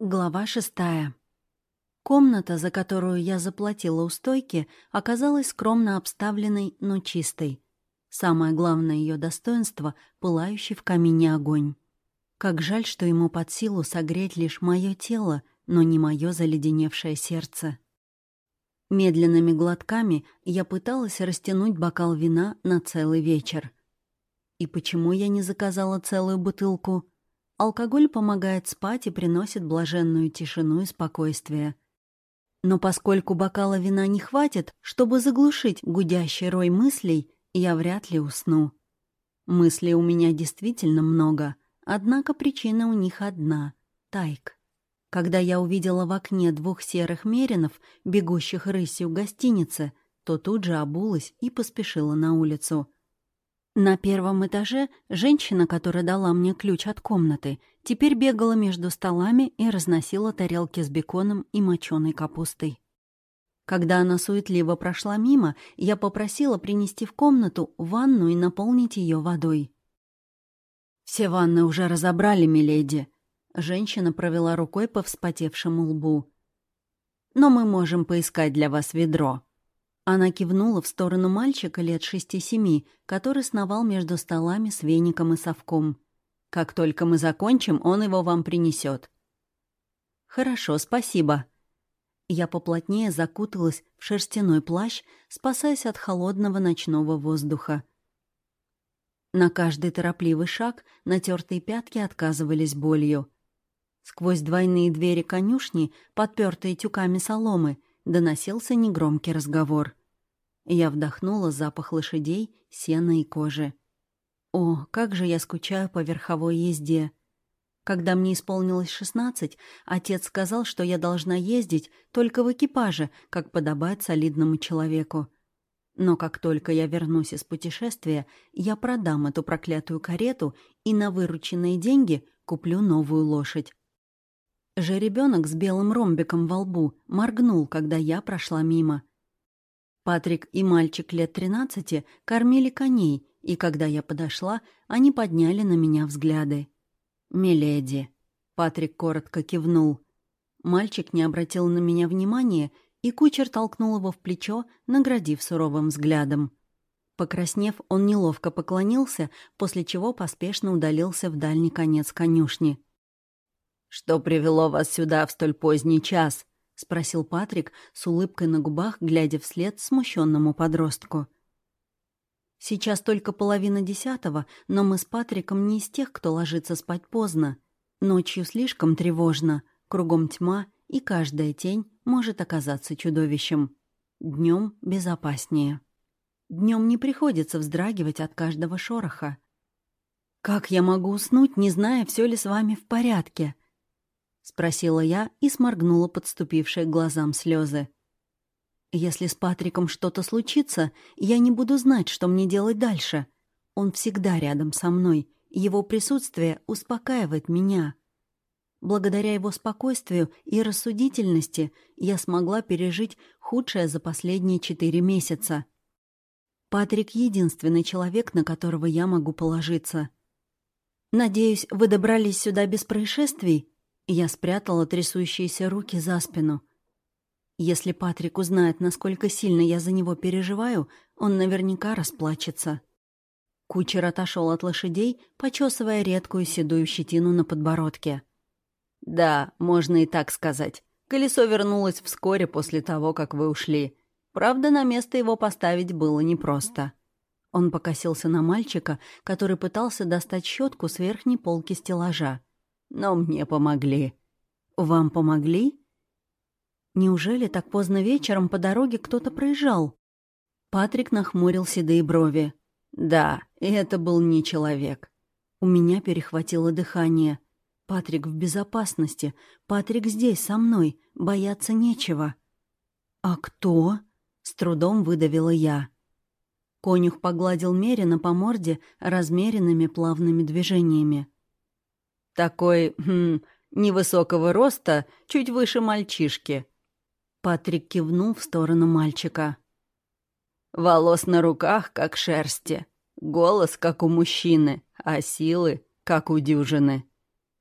Глава шестая. Комната, за которую я заплатила у стойки, оказалась скромно обставленной, но чистой. Самое главное ее достоинство — пылающий в камине огонь. Как жаль, что ему под силу согреть лишь мое тело, но не мое заледеневшее сердце. Медленными глотками я пыталась растянуть бокал вина на целый вечер. И почему я не заказала целую бутылку — Алкоголь помогает спать и приносит блаженную тишину и спокойствие. Но поскольку бокала вина не хватит, чтобы заглушить гудящий рой мыслей, я вряд ли усну. Мыслей у меня действительно много, однако причина у них одна — тайк. Когда я увидела в окне двух серых меринов, бегущих рысью гостиницы, то тут же обулась и поспешила на улицу — на первом этаже женщина, которая дала мне ключ от комнаты, теперь бегала между столами и разносила тарелки с беконом и моченой капустой. Когда она суетливо прошла мимо, я попросила принести в комнату ванну и наполнить ее водой. «Все ванны уже разобрали, миледи», — женщина провела рукой по вспотевшему лбу. «Но мы можем поискать для вас ведро». Она кивнула в сторону мальчика лет шести-семи, который сновал между столами с веником и совком. «Как только мы закончим, он его вам принесет. «Хорошо, спасибо». Я поплотнее закуталась в шерстяной плащ, спасаясь от холодного ночного воздуха. На каждый торопливый шаг натертые пятки отказывались болью. Сквозь двойные двери конюшни, подпертые тюками соломы, доносился негромкий разговор. Я вдохнула запах лошадей, сена и кожи. О, как же я скучаю по верховой езде. Когда мне исполнилось шестнадцать, отец сказал, что я должна ездить только в экипаже, как подобает солидному человеку. Но как только я вернусь из путешествия, я продам эту проклятую карету и на вырученные деньги куплю новую лошадь. Жеребенок с белым ромбиком во лбу моргнул, когда я прошла мимо. Патрик и мальчик лет тринадцати кормили коней, и когда я подошла, они подняли на меня взгляды. «Миледи», — Патрик коротко кивнул. Мальчик не обратил на меня внимания, и кучер толкнул его в плечо, наградив суровым взглядом. Покраснев, он неловко поклонился, после чего поспешно удалился в дальний конец конюшни. «Что привело вас сюда в столь поздний час?» — спросил Патрик с улыбкой на губах, глядя вслед смущенному подростку. «Сейчас только половина десятого, но мы с Патриком не из тех, кто ложится спать поздно. Ночью слишком тревожно, кругом тьма, и каждая тень может оказаться чудовищем. Днем безопаснее. Днем не приходится вздрагивать от каждого шороха. Как я могу уснуть, не зная, все ли с вами в порядке?» — спросила я и сморгнула подступившие к глазам слезы. «Если с Патриком что-то случится, я не буду знать, что мне делать дальше. Он всегда рядом со мной, его присутствие успокаивает меня. Благодаря его спокойствию и рассудительности я смогла пережить худшее за последние четыре месяца. Патрик — единственный человек, на которого я могу положиться. Надеюсь, вы добрались сюда без происшествий?» Я спрятала трясущиеся руки за спину. Если Патрик узнает, насколько сильно я за него переживаю, он наверняка расплачется. Кучер отошел от лошадей, почесывая редкую седую щетину на подбородке. «Да, можно и так сказать. Колесо вернулось вскоре после того, как вы ушли. Правда, на место его поставить было непросто». Он покосился на мальчика, который пытался достать щетку с верхней полки стеллажа но мне помогли». «Вам помогли?» «Неужели так поздно вечером по дороге кто-то проезжал?» Патрик нахмурил седые брови. «Да, и это был не человек». У меня перехватило дыхание. «Патрик в безопасности. Патрик здесь, со мной. Бояться нечего». «А кто?» — с трудом выдавила я. Конюх погладил Мерина по морде размеренными плавными движениями. Такой, хм, невысокого роста, чуть выше мальчишки. Патрик кивнул в сторону мальчика. Волос на руках, как шерсти. Голос, как у мужчины, а силы, как у дюжины.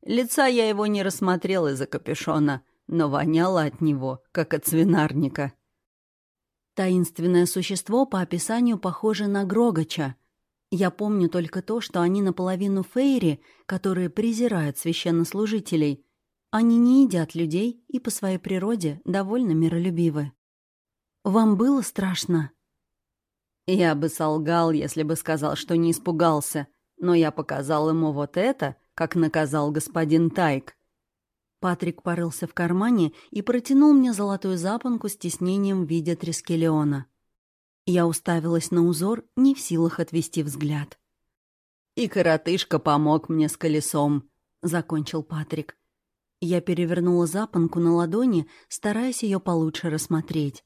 Лица я его не рассмотрел из-за капюшона, но воняло от него, как от свинарника. Таинственное существо по описанию похоже на Грогача. Я помню только то, что они наполовину фейри, которые презирают священнослужителей. Они не едят людей и по своей природе довольно миролюбивы. «Вам было страшно?» Я бы солгал, если бы сказал, что не испугался, но я показал ему вот это, как наказал господин Тайк. Патрик порылся в кармане и протянул мне золотую запонку с тиснением в виде трескелиона. Я уставилась на узор, не в силах отвести взгляд. «И коротышка помог мне с колесом», — закончил Патрик. Я перевернула запонку на ладони, стараясь ее получше рассмотреть.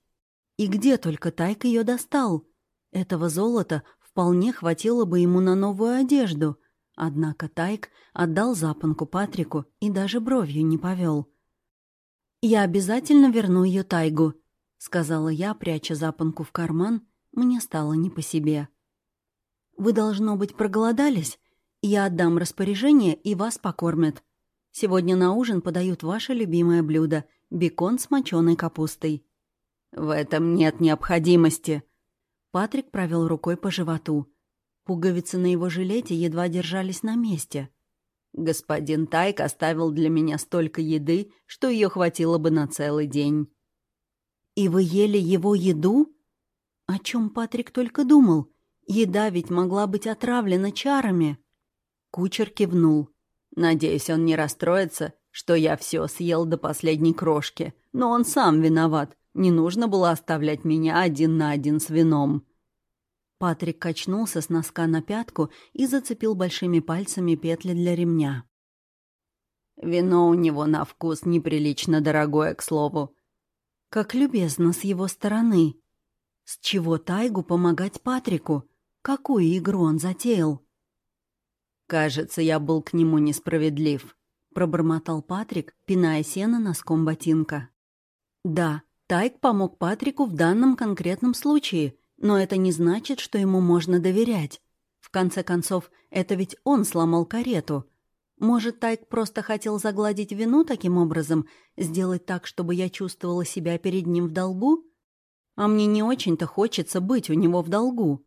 И где только Тайк ее достал? Этого золота вполне хватило бы ему на новую одежду. Однако Тайк отдал запонку Патрику и даже бровью не повел. «Я обязательно верну ее Тайгу», — сказала я, пряча запонку в карман. Мне стало не по себе. «Вы, должно быть, проголодались? Я отдам распоряжение, и вас покормят. Сегодня на ужин подают ваше любимое блюдо — бекон с моченой капустой». «В этом нет необходимости», Патрик провел рукой по животу. Пуговицы на его жилете едва держались на месте. «Господин Тайк оставил для меня столько еды, что ее хватило бы на целый день». «И вы ели его еду?» О чем Патрик только думал? Еда ведь могла быть отравлена чарами. Кучер кивнул. «Надеюсь, он не расстроится, что я все съел до последней крошки, но он сам виноват. Не нужно было оставлять меня один на один с вином. Патрик качнулся с носка на пятку и зацепил большими пальцами петли для ремня. Вино у него на вкус неприлично дорогое, к слову. Как любезно с его стороны. С чего Тайгу помогать Патрику? Какую игру он затеял? «Кажется, я был к нему несправедлив», — пробормотал Патрик, пиная сено носком ботинка. «Да, Тайк помог Патрику в данном конкретном случае, но это не значит, что ему можно доверять. В конце концов, это ведь он сломал карету. Может, Тайк просто хотел загладить вину таким образом, сделать так, чтобы я чувствовала себя перед ним в долгу? А мне не очень-то хочется быть у него в долгу.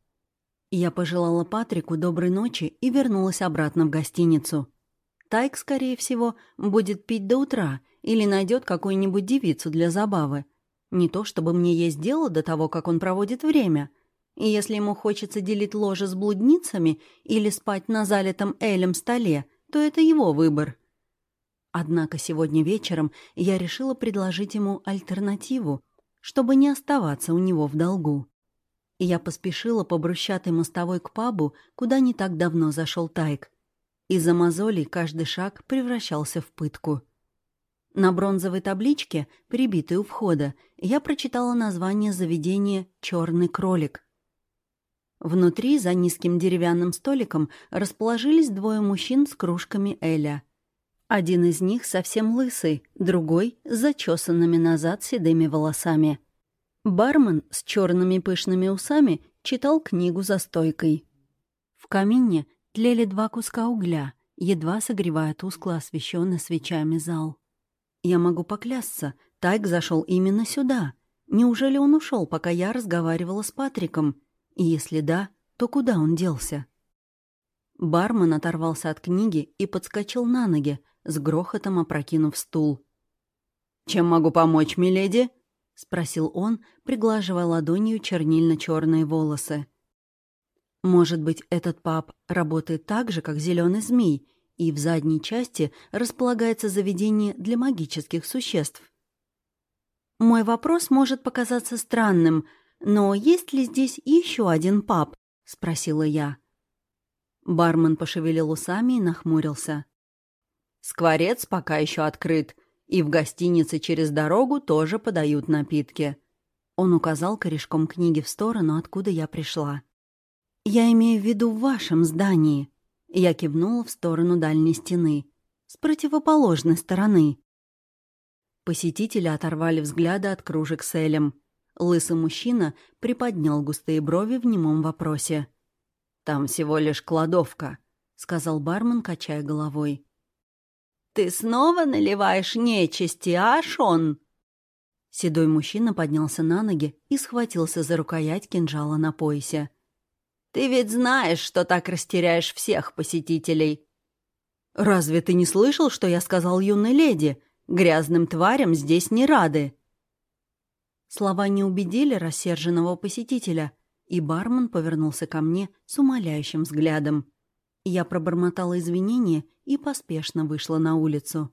Я пожелала Патрику доброй ночи и вернулась обратно в гостиницу. Тайк, скорее всего, будет пить до утра или найдет какую-нибудь девицу для забавы. Не то чтобы мне есть дело до того, как он проводит время. И если ему хочется делить ложе с блудницами или спать на залитом элем столе, то это его выбор. Однако сегодня вечером я решила предложить ему альтернативу, чтобы не оставаться у него в долгу. И я поспешила по брусчатой мостовой к пабу, куда не так давно зашел Тайк. Из-за мозолей каждый шаг превращался в пытку — на бронзовой табличке, прибитой у входа, я прочитала название заведения «Черный кролик». Внутри, за низким деревянным столиком, расположились двое мужчин с кружками Эля. Один из них совсем лысый, другой — с зачесанными назад седыми волосами. Бармен с черными пышными усами читал книгу за стойкой. В камине тлели два куска угля, едва согревая тускло освещенный свечами зал. Я могу поклясться, Тайк зашел именно сюда. Неужели он ушел, пока я разговаривала с Патриком? И если да, то куда он делся? Бармен оторвался от книги и подскочил на ноги, с грохотом опрокинув стул. «Чем могу помочь, миледи?» — спросил он, приглаживая ладонью чернильно черные волосы. «Может быть, этот пап работает так же, как зеленый змей, и в задней части располагается заведение для магических существ. Мой вопрос может показаться странным, но есть ли здесь еще один паб? спросила я. Бармен пошевелил усами и нахмурился. Скворец пока еще открыт, и в гостинице через дорогу тоже подают напитки. Он указал корешком книги в сторону, откуда я пришла. «Я имею в виду в вашем здании», я кивнула в сторону дальней стены. С противоположной стороны. Посетители оторвали взгляды от кружек с Элем. Лысый мужчина приподнял густые брови в немом вопросе. «Там всего лишь кладовка», — сказал бармен, качая головой. «Ты снова наливаешь нечисти, а, Шон?» Седой мужчина поднялся на ноги и схватился за рукоять кинжала на поясе. «Ты ведь знаешь, что так растеряешь всех посетителей!» «Разве ты не слышал, что я сказал юной леди? Грязным тварям здесь не рады!» Слова не убедили рассерженного посетителя, и бармен повернулся ко мне с умоляющим взглядом. Я пробормотала извинения и поспешно вышла на улицу.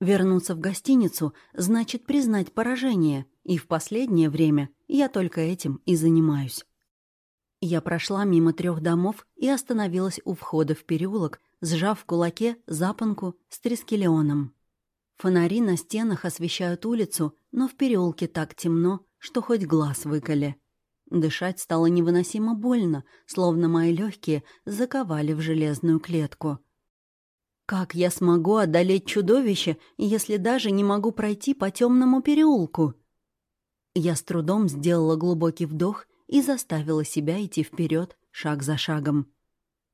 Вернуться в гостиницу значит признать поражение, и в последнее время я только этим и занимаюсь. Я прошла мимо трех домов и остановилась у входа в переулок, сжав в кулаке запонку с трескелеоном. Фонари на стенах освещают улицу, но в переулке так темно, что хоть глаз выколи. Дышать стало невыносимо больно, словно мои легкие заковали в железную клетку. Как я смогу одолеть чудовище, если даже не могу пройти по темному переулку? Я с трудом сделала глубокий вдох и заставила себя идти вперед, шаг за шагом.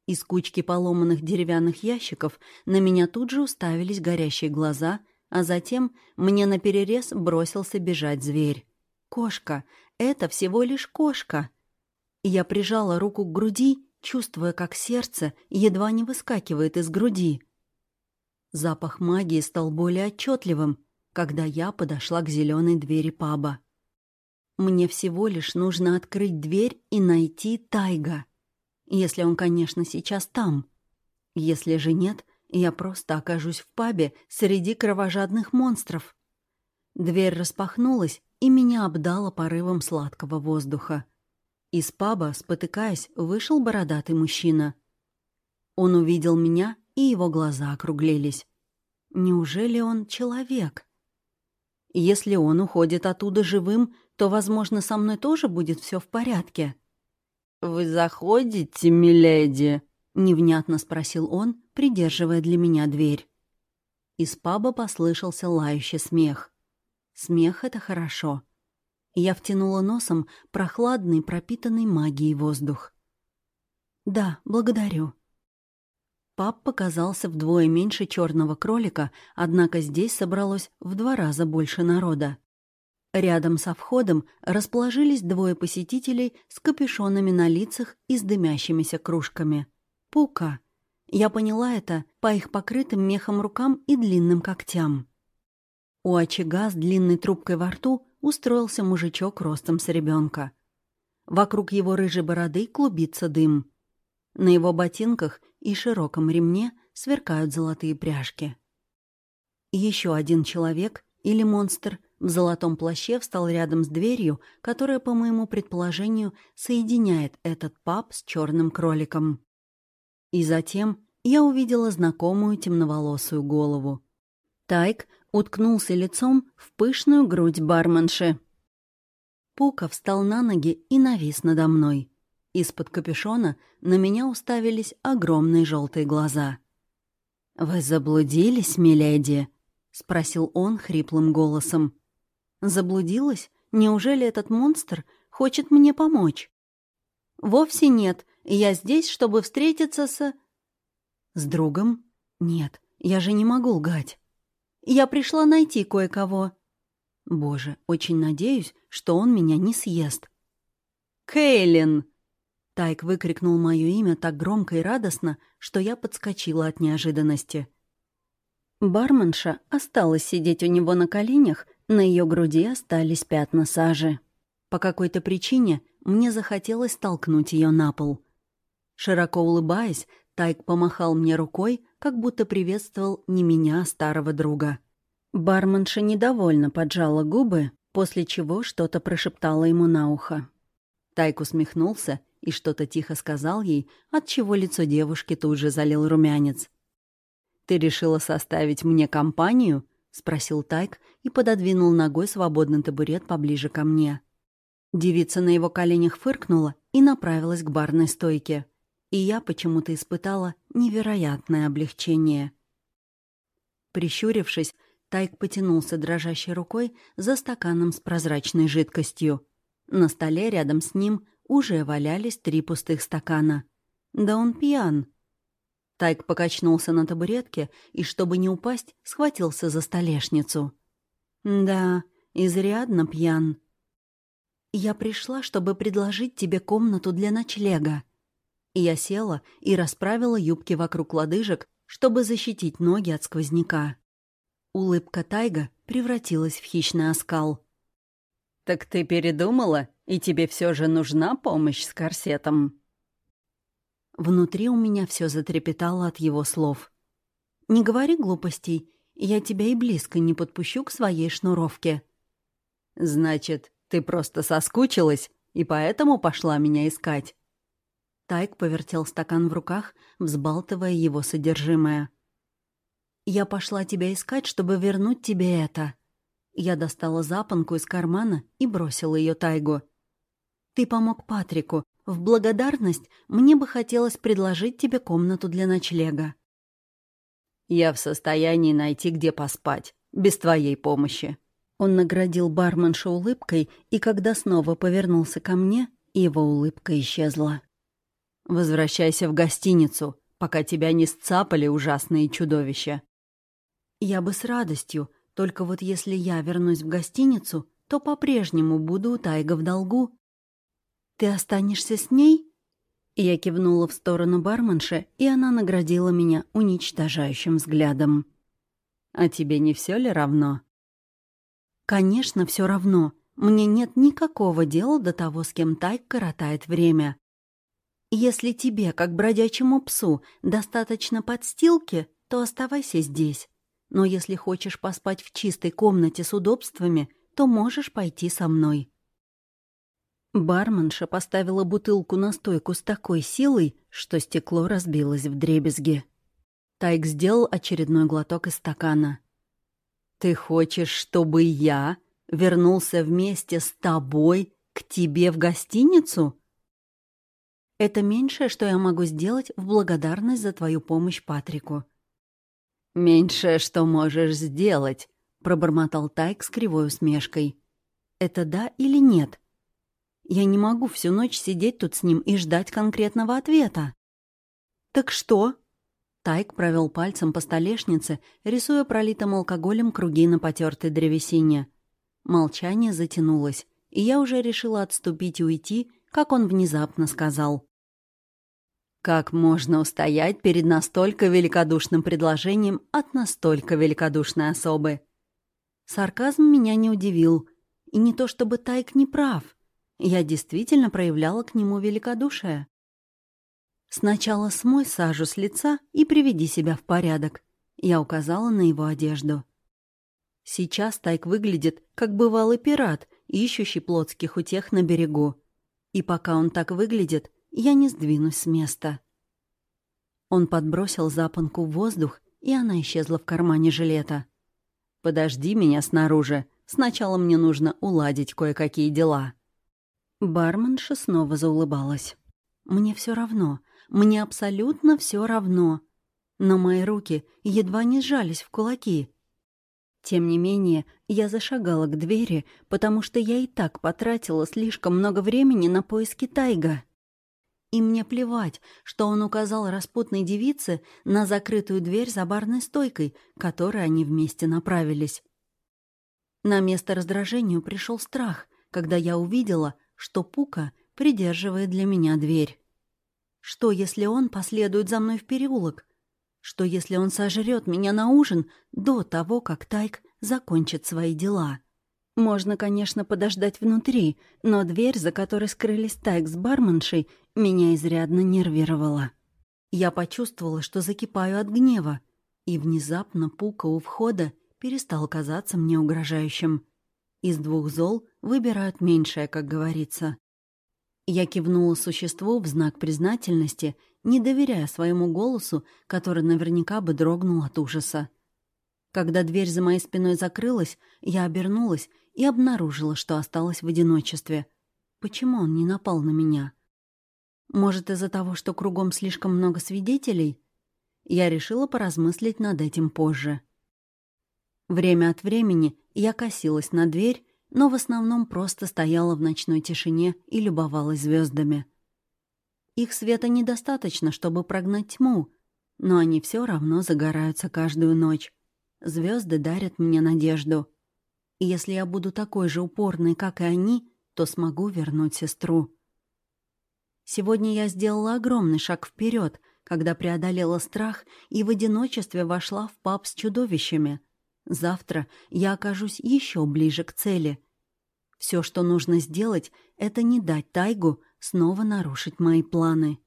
Из кучки поломанных деревянных ящиков на меня тут же уставились горящие глаза — а затем мне наперерез бросился бежать зверь. Кошка. Это всего лишь кошка. Я прижала руку к груди, чувствуя, как сердце едва не выскакивает из груди. Запах магии стал более отчетливым, когда я подошла к зеленой двери паба. Мне всего лишь нужно открыть дверь и найти Тайга. Если он, конечно, сейчас там. Если же нет — я просто окажусь в пабе среди кровожадных монстров. Дверь распахнулась, и меня обдало порывом сладкого воздуха. Из паба, спотыкаясь, вышел бородатый мужчина. Он увидел меня, и его глаза округлились. Неужели он человек? Если он уходит оттуда живым, то, возможно, со мной тоже будет все в порядке. «Вы заходите, миледи?» — невнятно спросил он, придерживая для меня дверь. Из паба послышался лающий смех. Смех — это хорошо. Я втянула носом прохладный, пропитанный магией воздух. «Да, благодарю». Паб показался вдвое меньше черного кролика, однако здесь собралось в два раза больше народа. Рядом со входом расположились двое посетителей с капюшонами на лицах и с дымящимися кружками. Пука. Я поняла это по их покрытым мехом рукам и длинным когтям. У очага с длинной трубкой во рту устроился мужичок ростом с ребенка. Вокруг его рыжей бороды клубится дым. На его ботинках и широком ремне сверкают золотые пряжки. Еще один человек или монстр в золотом плаще встал рядом с дверью, которая, по моему предположению, соединяет этот паб с черным кроликом. И затем я увидела знакомую темноволосую голову. Тайк уткнулся лицом в пышную грудь барменши. Пука встал на ноги и навис надо мной. Из-под капюшона на меня уставились огромные желтые глаза. «Вы заблудились, миледи?» — спросил он хриплым голосом. «Заблудилась? Неужели этот монстр хочет мне помочь?» «Вовсе нет. Я здесь, чтобы встретиться с...» «С другом? Нет, я же не могу лгать. Я пришла найти кое-кого. Боже, очень надеюсь, что он меня не съест». «Кейлин!» Тайк выкрикнул мое имя так громко и радостно, что я подскочила от неожиданности. Барменша осталась сидеть у него на коленях, на ее груди остались пятна сажи. По какой-то причине мне захотелось толкнуть ее на пол. Широко улыбаясь, Тайк помахал мне рукой, как будто приветствовал не меня, а старого друга. Барменша недовольно поджала губы, после чего что-то прошептала ему на ухо. Тайк усмехнулся и что-то тихо сказал ей, отчего лицо девушки тут же залил румянец. «Ты решила составить мне компанию?» — спросил Тайк и пододвинул ногой свободный табурет поближе ко мне. Девица на его коленях фыркнула и направилась к барной стойке — и я почему-то испытала невероятное облегчение. Прищурившись, Тайк потянулся дрожащей рукой за стаканом с прозрачной жидкостью. На столе рядом с ним уже валялись три пустых стакана. Да он пьян. Тайк покачнулся на табуретке и, чтобы не упасть, схватился за столешницу. «Да, изрядно пьян. Я пришла, чтобы предложить тебе комнату для ночлега». Я села и расправила юбки вокруг лодыжек, чтобы защитить ноги от сквозняка. Улыбка Тайга превратилась в хищный оскал. «Так ты передумала, и тебе все же нужна помощь с корсетом?» Внутри у меня все затрепетало от его слов. «Не говори глупостей, я тебя и близко не подпущу к своей шнуровке». «Значит, ты просто соскучилась и поэтому пошла меня искать?» Тайк повертел стакан в руках, взбалтывая его содержимое. «Я пошла тебя искать, чтобы вернуть тебе это». Я достала запонку из кармана и бросила ее Тайгу. «Ты помог Патрику, в благодарность мне бы хотелось предложить тебе комнату для ночлега». «Я в состоянии найти, где поспать, без твоей помощи». Он наградил барменша улыбкой, и когда снова повернулся ко мне, его улыбка исчезла. «Возвращайся в гостиницу, пока тебя не сцапали ужасные чудовища». «Я бы с радостью, только вот если я вернусь в гостиницу, то по-прежнему буду у Тайга в долгу. «Ты останешься с ней?» Я кивнула в сторону барменши, и она наградила меня уничтожающим взглядом. «А тебе не все ли равно?» «Конечно, все равно. Мне нет никакого дела до того, с кем Тайк коротает время. Если тебе, как бродячему псу, достаточно подстилки, то оставайся здесь. Но если хочешь поспать в чистой комнате с удобствами, то можешь пойти со мной». Барменша поставила бутылку на стойку с такой силой, что стекло разбилось в дребезги. Тайк сделал очередной глоток из стакана. «Ты хочешь, чтобы я вернулся вместе с тобой к тебе в гостиницу?» «Это меньшее, что я могу сделать в благодарность за твою помощь Патрику». «Меньшее, что можешь сделать», — пробормотал Тайк с кривой усмешкой. «Это да или нет?» Я не могу всю ночь сидеть тут с ним и ждать конкретного ответа. «Так что?» Тайк провел пальцем по столешнице, рисуя пролитым алкоголем круги на потертой древесине. Молчание затянулось, и я уже решила отступить и уйти, как он внезапно сказал. «Как можно устоять перед настолько великодушным предложением от настолько великодушной особы?» Сарказм меня не удивил. И не то чтобы Тайк не прав. Я действительно проявляла к нему великодушие. «Сначала смой сажу с лица и приведи себя в порядок», — я указала на его одежду. Сейчас Тайк выглядит, как бывалый пират, ищущий плотских утех на берегу. И пока он так выглядит, я не сдвинусь с места. Он подбросил запонку в воздух, и она исчезла в кармане жилета. «Подожди меня снаружи. Сначала мне нужно уладить кое-какие дела». Барменша снова заулыбалась. «Мне все равно. Мне абсолютно все равно». Но мои руки едва не сжались в кулаки. Тем не менее, я зашагала к двери, потому что я и так потратила слишком много времени на поиски Тайга. И мне плевать, что он указал распутной девице на закрытую дверь за барной стойкой, к которой они вместе направились. На место раздражению пришел страх, когда я увидела, что Пука придерживает для меня дверь. Что, если он последует за мной в переулок? Что, если он сожрет меня на ужин до того, как Тайк закончит свои дела? Можно, конечно, подождать внутри, но дверь, за которой скрылись Тайк с барменшей, меня изрядно нервировала. Я почувствовала, что закипаю от гнева, и внезапно Пука у входа перестал казаться мне угрожающим. Из двух зол выбирают меньшее, как говорится. Я кивнула существу в знак признательности, не доверяя своему голосу, который наверняка бы дрогнул от ужаса. Когда дверь за моей спиной закрылась, я обернулась и обнаружила, что осталась в одиночестве. Почему он не напал на меня? Может, из-за того, что кругом слишком много свидетелей? Я решила поразмыслить над этим позже. Время от времени я косилась на дверь, но в основном просто стояла в ночной тишине и любовалась звездами. Их света недостаточно, чтобы прогнать тьму, но они все равно загораются каждую ночь. Звезды дарят мне надежду. Если я буду такой же упорной, как и они, то смогу вернуть сестру. Сегодня я сделала огромный шаг вперед, когда преодолела страх и в одиночестве вошла в паб с чудовищами. Завтра я окажусь еще ближе к цели. Все, что нужно сделать, это не дать Тайгу снова нарушить мои планы.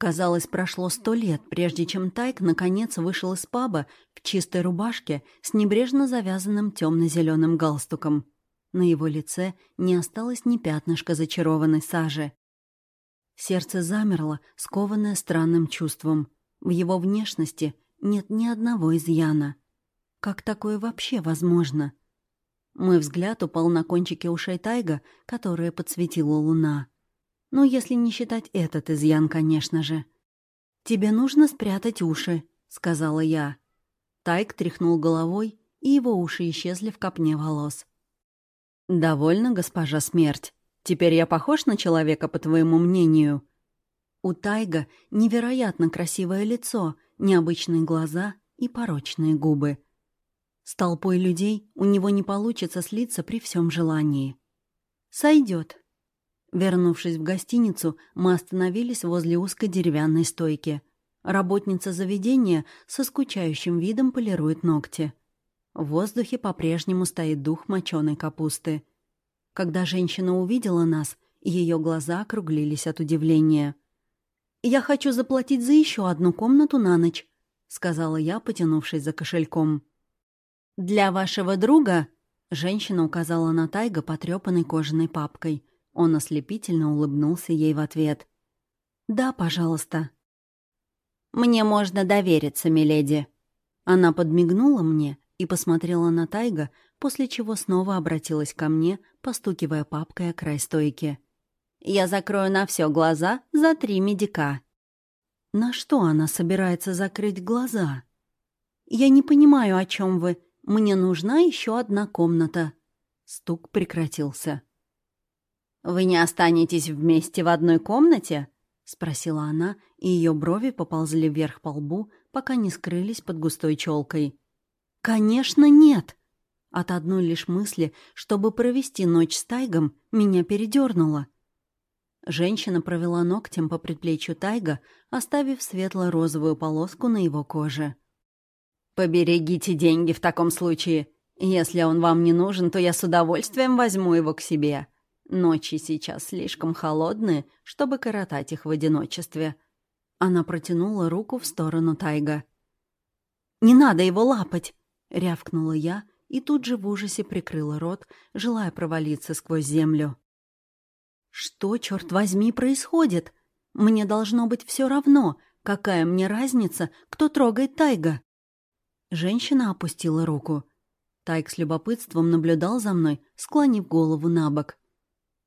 Казалось, прошло сто лет, прежде чем Тайк наконец вышел из паба в чистой рубашке с небрежно завязанным темно-зеленым галстуком. На его лице не осталось ни пятнышка зачарованной сажи. Сердце замерло, скованное странным чувством. В его внешности нет ни одного изъяна. Как такое вообще возможно? Мой взгляд упал на кончики ушей Тайга, которые подсветила луна. Ну, если не считать этот изъян, конечно же. «Тебе нужно спрятать уши», — сказала я. Тайк тряхнул головой, и его уши исчезли в копне волос. «Довольно, госпожа смерть. Теперь я похож на человека, по твоему мнению?» У Тайга невероятно красивое лицо, необычные глаза и порочные губы. С толпой людей у него не получится слиться при всем желании. Сойдет. Вернувшись в гостиницу, мы остановились возле узкой деревянной стойки. Работница заведения со скучающим видом полирует ногти. В воздухе по-прежнему стоит дух моченой капусты. Когда женщина увидела нас, ее глаза округлились от удивления. «Я хочу заплатить за еще одну комнату на ночь», — сказала я, потянувшись за кошельком. «Для вашего друга...» — женщина указала на Тайга потрепанной кожаной папкой — он ослепительно улыбнулся ей в ответ. «Да, пожалуйста». «Мне можно довериться, миледи». Она подмигнула мне и посмотрела на Тайга, после чего снова обратилась ко мне, постукивая папкой о край стойки. «Я закрою на все глаза за три медика». На что она собирается закрыть глаза? «Я не понимаю, о чем вы. Мне нужна еще одна комната». Стук прекратился. «Вы не останетесь вместе в одной комнате?» — спросила она, и ее брови поползли вверх по лбу, пока не скрылись под густой челкой. «Конечно, нет!» От одной лишь мысли, чтобы провести ночь с Тайгом, меня передернуло. Женщина провела ногтем по предплечью Тайга, оставив светло-розовую полоску на его коже. «Поберегите деньги в таком случае. Если он вам не нужен, то я с удовольствием возьму его к себе», Ночи сейчас слишком холодные, чтобы коротать их в одиночестве. Она протянула руку в сторону Тайга. «Не надо его лапать!» — рявкнула я и тут же в ужасе прикрыла рот, желая провалиться сквозь землю. «Что, черт возьми, происходит? Мне должно быть все равно, какая мне разница, кто трогает Тайга?» Женщина опустила руку. Тайг с любопытством наблюдал за мной, склонив голову на бок.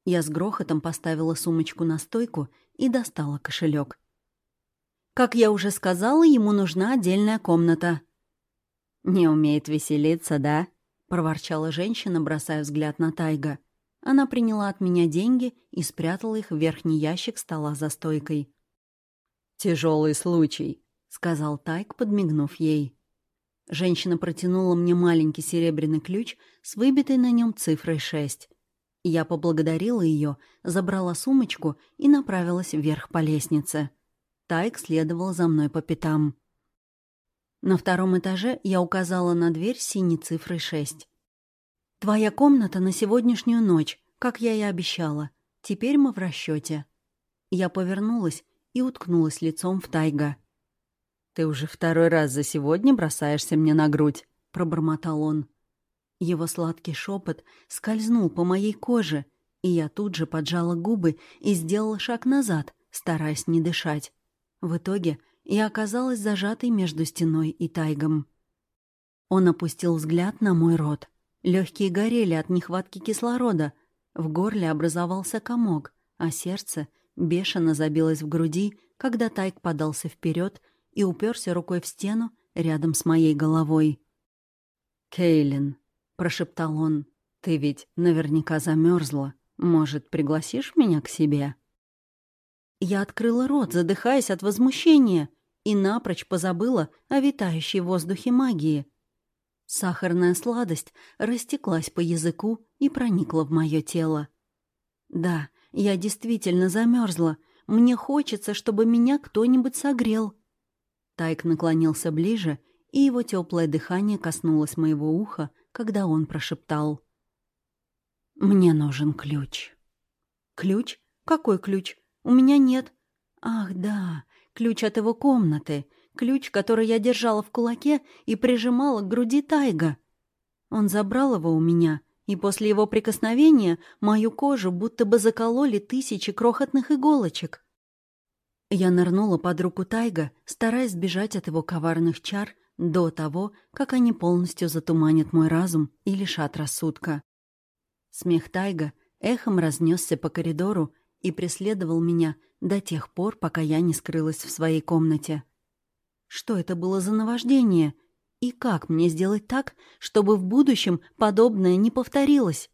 Я с грохотом поставила сумочку на стойку и достала кошелек. Как я уже сказала, ему нужна отдельная комната. «Не умеет веселиться, да?» — проворчала женщина, бросая взгляд на Тайга. Она приняла от меня деньги и спрятала их в верхний ящик стола за стойкой. Тяжелый случай», — сказал Тайг, подмигнув ей. Женщина протянула мне маленький серебряный ключ с выбитой на нем цифрой шесть. Я поблагодарила ее, забрала сумочку и направилась вверх по лестнице. Тайк следовал за мной по пятам. На втором этаже я указала на дверь с синей цифрой 6. «Твоя комната на сегодняшнюю ночь, как я и обещала. Теперь мы в расчете. Я повернулась и уткнулась лицом в Тайга. «Ты уже второй раз за сегодня бросаешься мне на грудь», — пробормотал он. Его сладкий шепот скользнул по моей коже, и я тут же поджала губы и сделала шаг назад, стараясь не дышать. В итоге я оказалась зажатой между стеной и тайгом. Он опустил взгляд на мой рот. Легкие горели от нехватки кислорода. В горле образовался комок, а сердце бешено забилось в груди, когда Тайк подался вперед и уперся рукой в стену рядом с моей головой. «Кейлин», — прошептал он. «Ты ведь наверняка замерзла. Может, пригласишь меня к себе?» Я открыла рот, задыхаясь от возмущения. и напрочь позабыла о витающей в воздухе магии. Сахарная сладость растеклась по языку и проникла в мое тело. Да, я действительно замерзла. Мне хочется, чтобы меня кто-нибудь согрел. Тайк наклонился ближе, и его теплое дыхание коснулось моего уха, когда он прошептал. «Мне нужен ключ». «Ключ? Какой ключ? У меня нет». «Ах, да, ключ от его комнаты, ключ, который я держала в кулаке и прижимала к груди Тайга. Он забрал его у меня, и после его прикосновения мою кожу будто бы закололи тысячи крохотных иголочек. Я нырнула под руку Тайга, стараясь сбежать от его коварных чар до того, как они полностью затуманят мой разум и лишат рассудка. Смех Тайга эхом разнесся по коридору и преследовал меня до тех пор, пока я не скрылась в своей комнате. Что это было за наваждение? И как мне сделать так, чтобы в будущем подобное не повторилось?